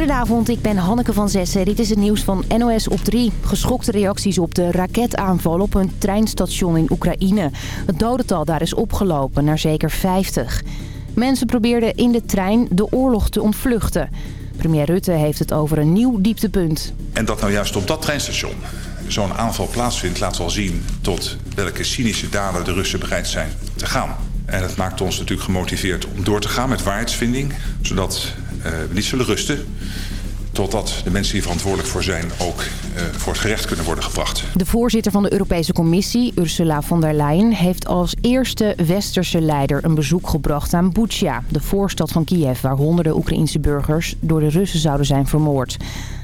Goedenavond, ik ben Hanneke van Zessen. Dit is het nieuws van NOS op 3. Geschokte reacties op de raketaanval op een treinstation in Oekraïne. Het dodental daar is opgelopen naar zeker 50. Mensen probeerden in de trein de oorlog te ontvluchten. Premier Rutte heeft het over een nieuw dieptepunt. En dat nou juist op dat treinstation zo'n aanval plaatsvindt... laat wel zien tot welke cynische daden de Russen bereid zijn te gaan. En dat maakt ons natuurlijk gemotiveerd om door te gaan met waarheidsvinding... zodat we niet zullen rusten totdat de mensen die verantwoordelijk voor zijn ook uh, voor het gerecht kunnen worden gebracht. De voorzitter van de Europese Commissie, Ursula von der Leyen, heeft als eerste westerse leider een bezoek gebracht aan Bucha, de voorstad van Kiev, waar honderden Oekraïnse burgers door de Russen zouden zijn vermoord.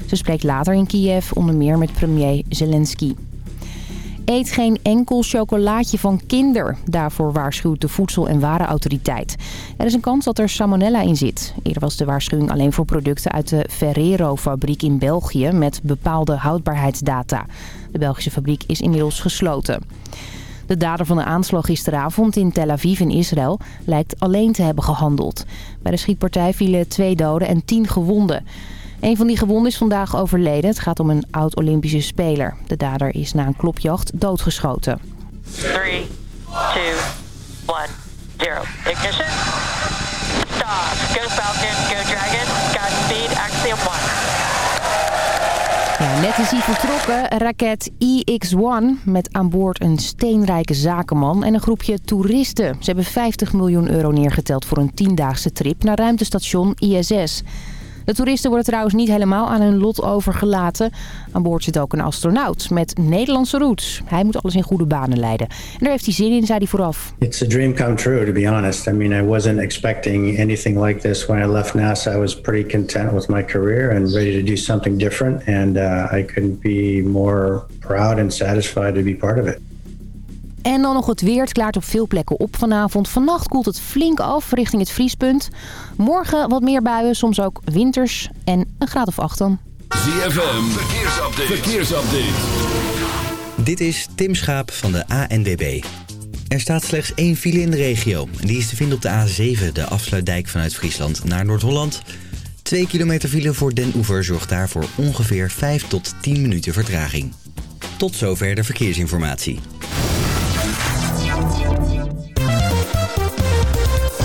Ze spreekt later in Kiev onder meer met premier Zelensky. Eet geen enkel chocolaatje van kinder. Daarvoor waarschuwt de Voedsel- en Warenautoriteit. Er is een kans dat er salmonella in zit. Eerder was de waarschuwing alleen voor producten uit de Ferrero-fabriek in België... met bepaalde houdbaarheidsdata. De Belgische fabriek is inmiddels gesloten. De dader van de aanslag gisteravond in Tel Aviv in Israël lijkt alleen te hebben gehandeld. Bij de schietpartij vielen twee doden en tien gewonden. Een van die gewonden is vandaag overleden. Het gaat om een oud-Olympische speler. De dader is na een klopjacht doodgeschoten. 3, 2, 1, 0. Ignition. Stop. Go Falcon, go Dragon. Godspeed, Axiom 1. Ja, net is hij vertrokken, raket EX-1 met aan boord een steenrijke zakenman en een groepje toeristen. Ze hebben 50 miljoen euro neergeteld voor een tiendaagse trip naar ruimtestation ISS. De toeristen worden trouwens niet helemaal aan hun lot overgelaten. Aan boord zit ook een astronaut met Nederlandse roots. Hij moet alles in goede banen leiden. En daar heeft hij zin in, zei hij vooraf. It's a dream come true, to be honest. I mean, I wasn't expecting anything like this when I left NASA. I was pretty content with my career and ready to do something different. And uh, I couldn't be more proud and satisfied to be part of it. En dan nog het weer. Het klaart op veel plekken op vanavond. Vannacht koelt het flink af richting het vriespunt. Morgen wat meer buien, soms ook winters en een graad of acht dan. ZFM, verkeersupdate. verkeersupdate. Dit is Tim Schaap van de ANWB. Er staat slechts één file in de regio. En die is te vinden op de A7, de afsluitdijk vanuit Friesland naar Noord-Holland. Twee kilometer file voor Den Oever zorgt daarvoor ongeveer 5 tot 10 minuten vertraging. Tot zover de verkeersinformatie.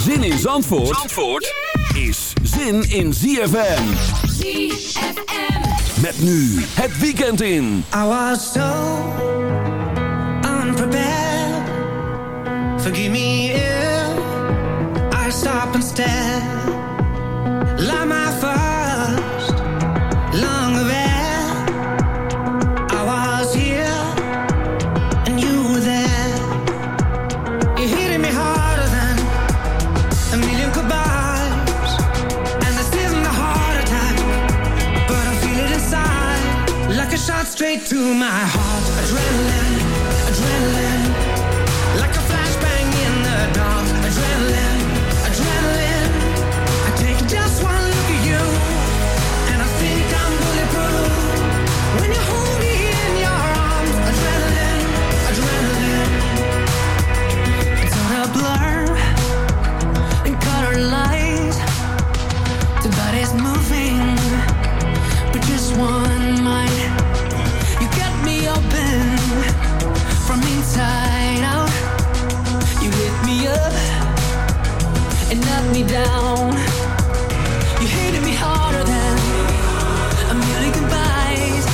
Zin in Zandvoort, Zandvoort is zin in ZFM. ZFM. Met nu het weekend in. I was so unprepared. Forgive me if I stop and stare. Like my straight to my heart. Adrenaline, me down. You hated me harder than a million goodbyes.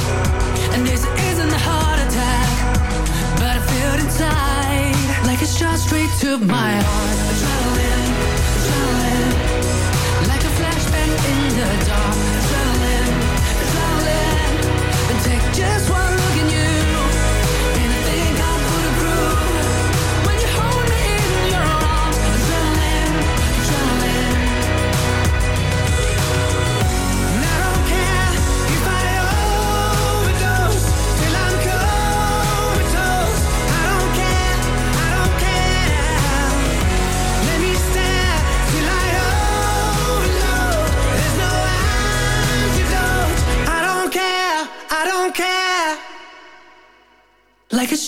And this isn't a heart attack, but I feel it inside like a shot straight to my heart. Adrenaline, adrenaline, like a flashbang in the dark. Adrenaline, adrenaline, and take just one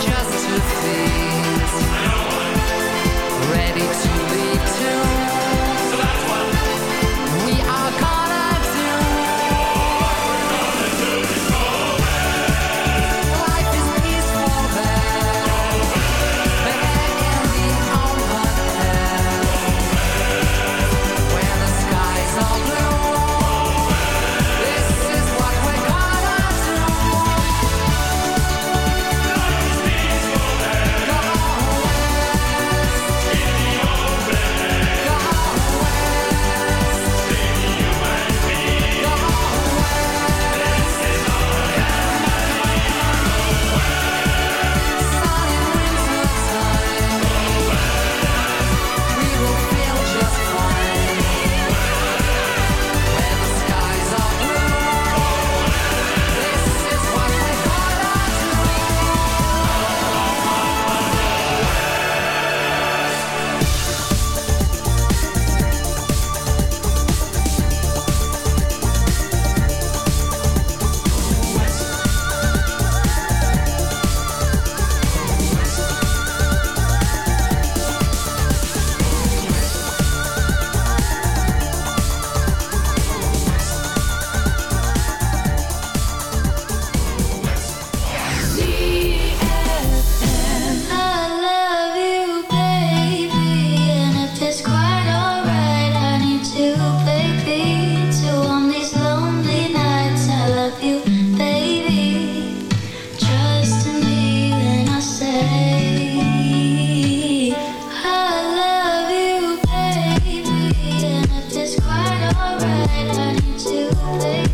just to things ready to leave. I love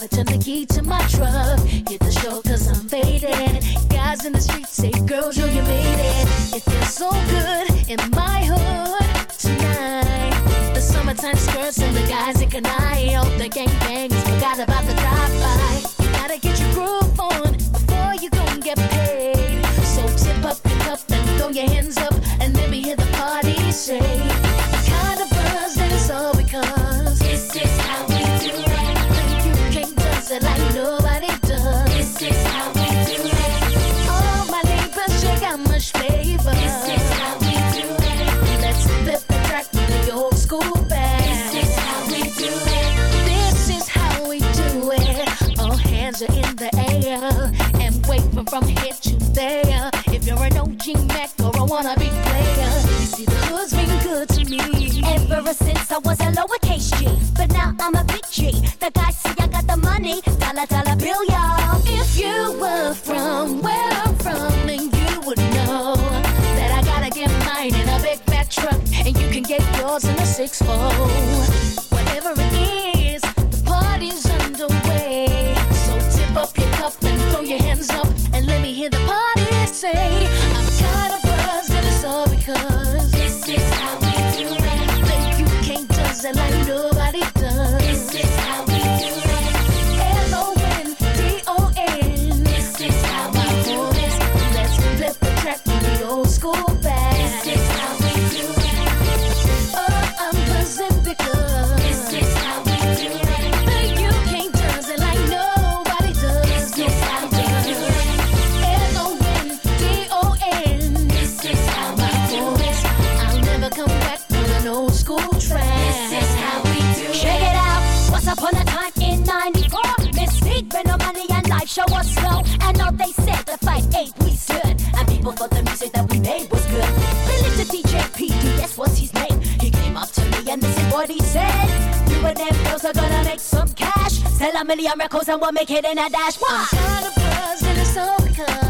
Driver, turn the key to my truck. Hit the show cause I'm faded. Guys in the streets say, girls, yo, you made it. It feels so good in my hood tonight. The summertime skirts and the guys in canine. Oh, the gangbangs forgot about the drive-by. Gotta get your groove on before you go and get paid. So tip up your cup and throw your hands up and let me hear the party say. G. The guys say I got the money, dollar dollar bill, y'all. If you were from where I'm from, then you would know that I gotta get mine in a big fat truck, and you can get yours in a six four. Whatever it is, the party's underway. So tip up your cup and throw your hands up, and let me hear the party say, show us slow. And all they said, the fight ain't we stood. And people thought the music that we made was good. Billy the DJ PD, that's what's his name. He came up to me and this is what he said. You and them girls are gonna make some cash. Sell a million records and we'll make it in a dash. Why? Of all because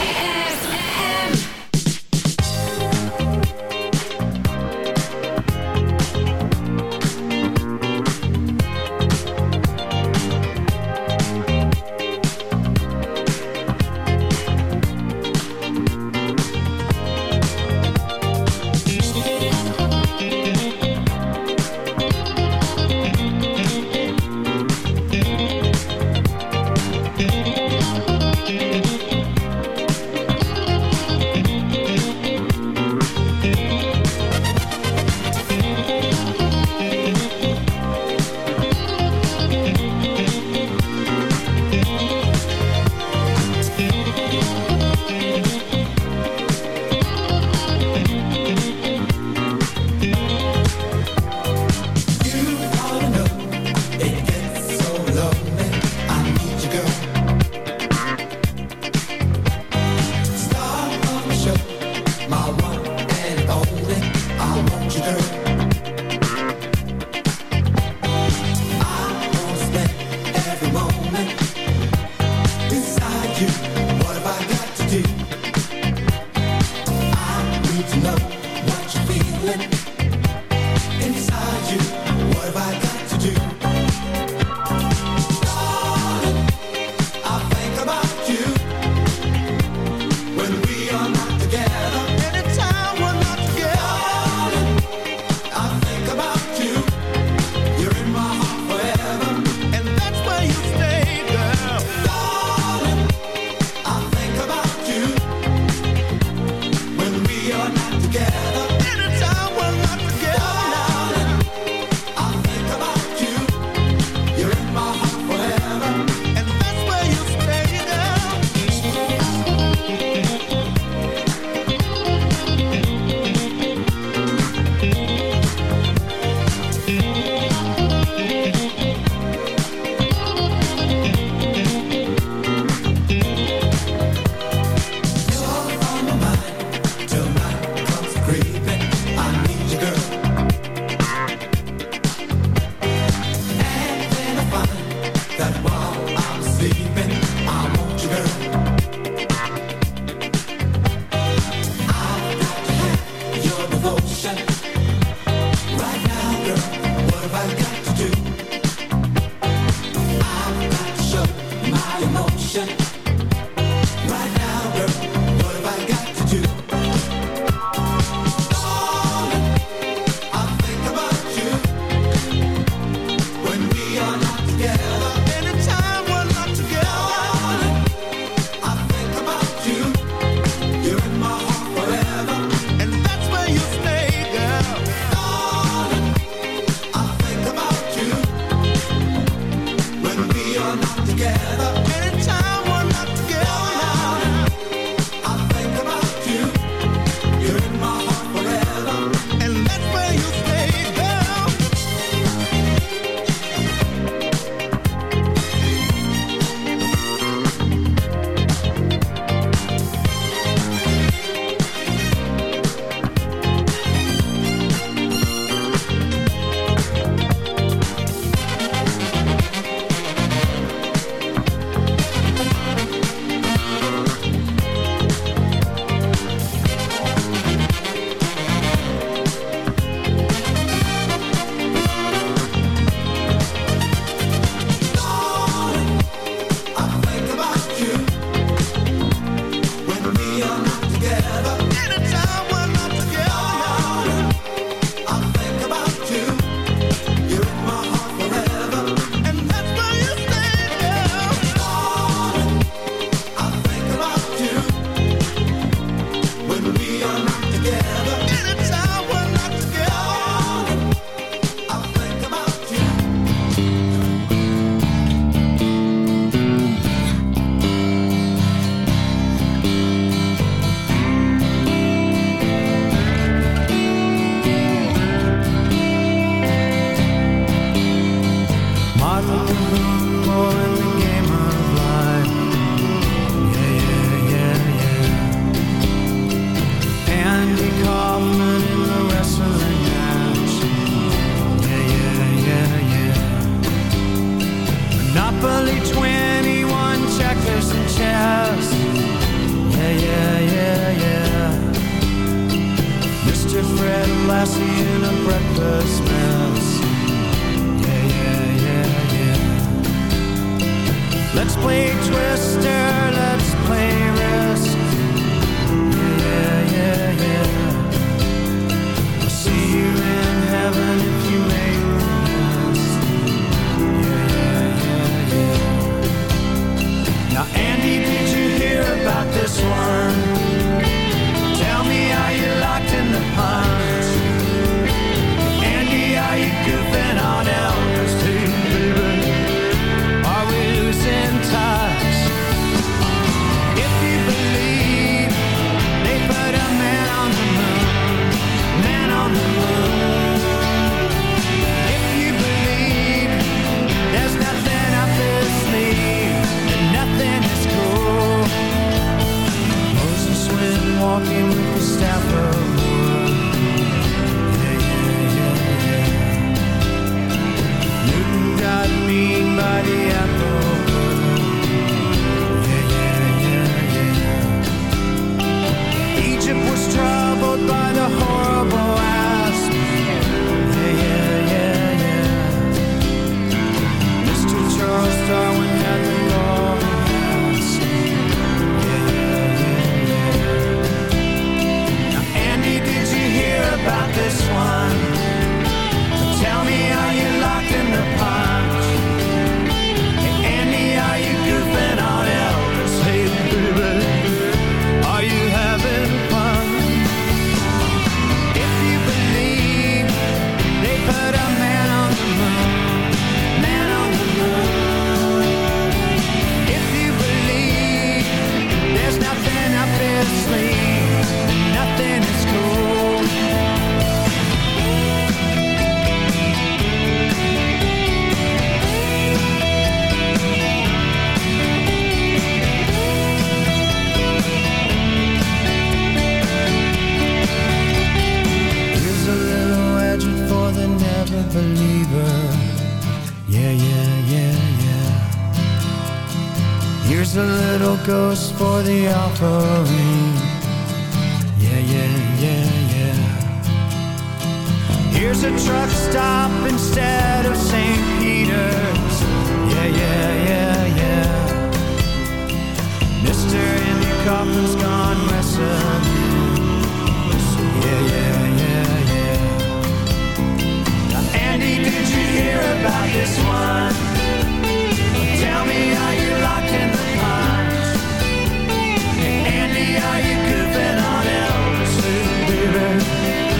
Here's a truck stop instead of St. Peter's. Yeah, yeah, yeah, yeah. Mr. Andy Kaufman's gone messing. Yeah, yeah, yeah, yeah. Now, Andy, did you hear about this one? Tell me how you locked in the pines. Hey, Andy, are you goofing on L2, baby?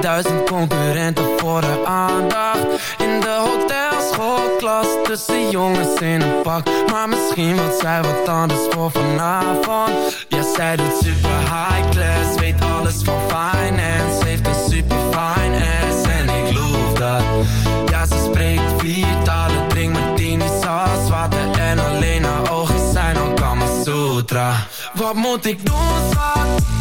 Duizend concurrenten voor de aandacht. In de hotelschoolklas Tussen jongens in een pak. Maar misschien wordt zij wat anders voor vanavond. Ja, zij doet super high class Weet alles van finance. Heeft een super fine ass En ik loof dat. Ja, ze spreekt vier talen Drink met als water En alleen haar ogen zijn al Kama Sutra. Wat moet ik doen, schat?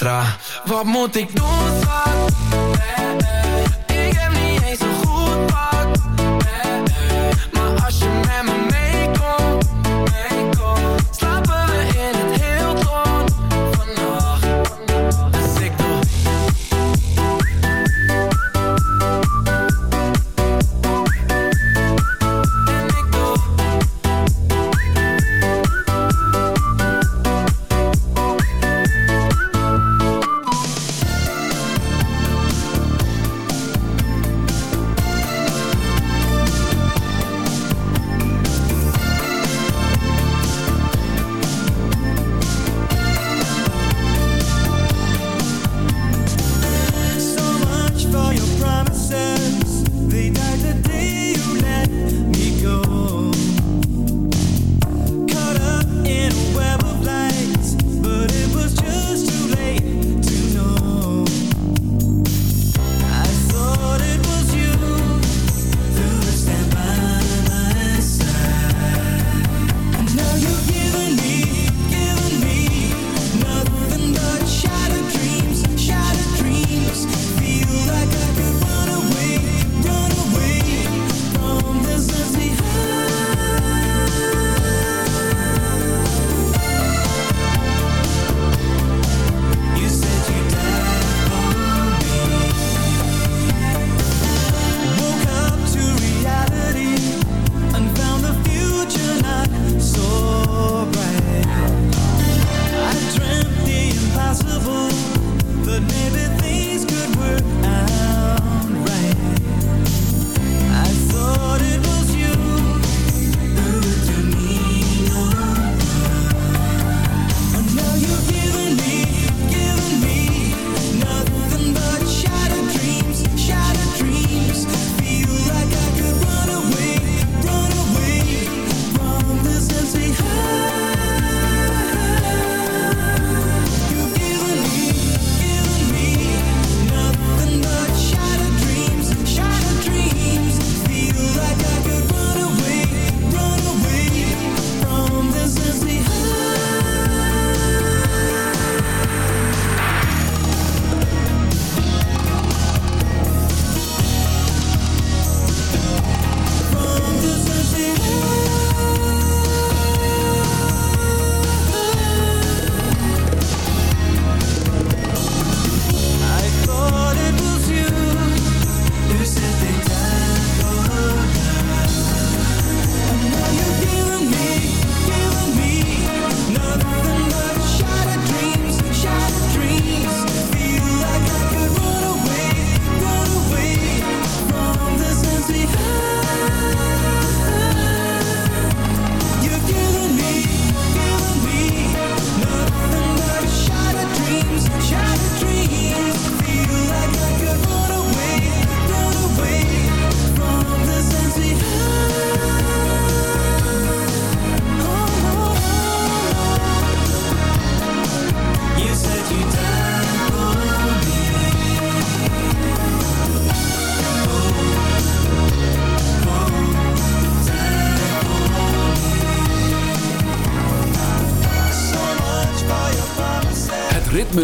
Sutra Wat moet ik schat?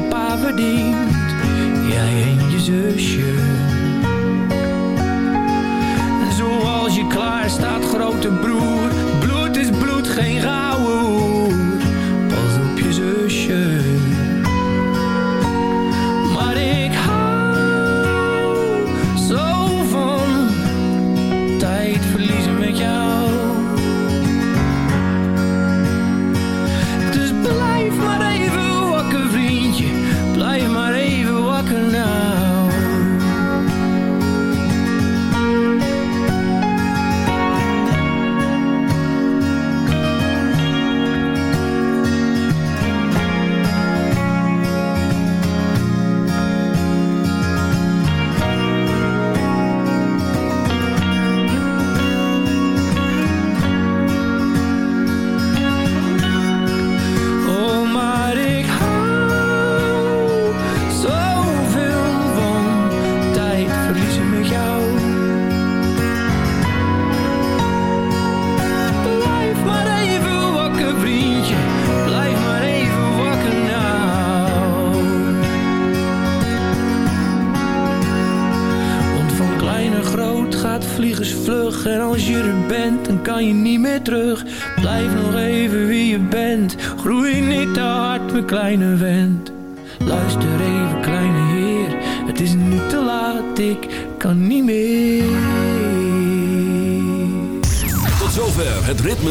je pa verdient, jij en je zusje. Zoals je klaar staat, grote broer, bloed is bloed, geen gouden Pas op je zusje.